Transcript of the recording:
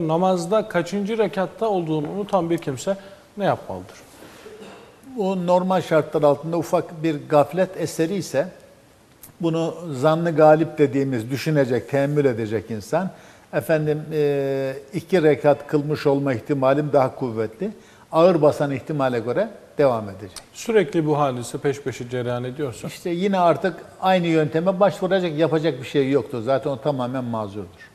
Namazda kaçıncı rekatta olduğunu unutan bir kimse ne yapmalıdır? Bu normal şartlar altında ufak bir gaflet eseri ise bunu zannı galip dediğimiz düşünecek, teemmül edecek insan efendim e, iki rekat kılmış olma ihtimalim daha kuvvetli. Ağır basan ihtimale göre devam edecek. Sürekli bu hadise peş peşe cereyan ediyorsa İşte yine artık aynı yönteme başvuracak, yapacak bir şey yoktu. Zaten o tamamen mazurdur.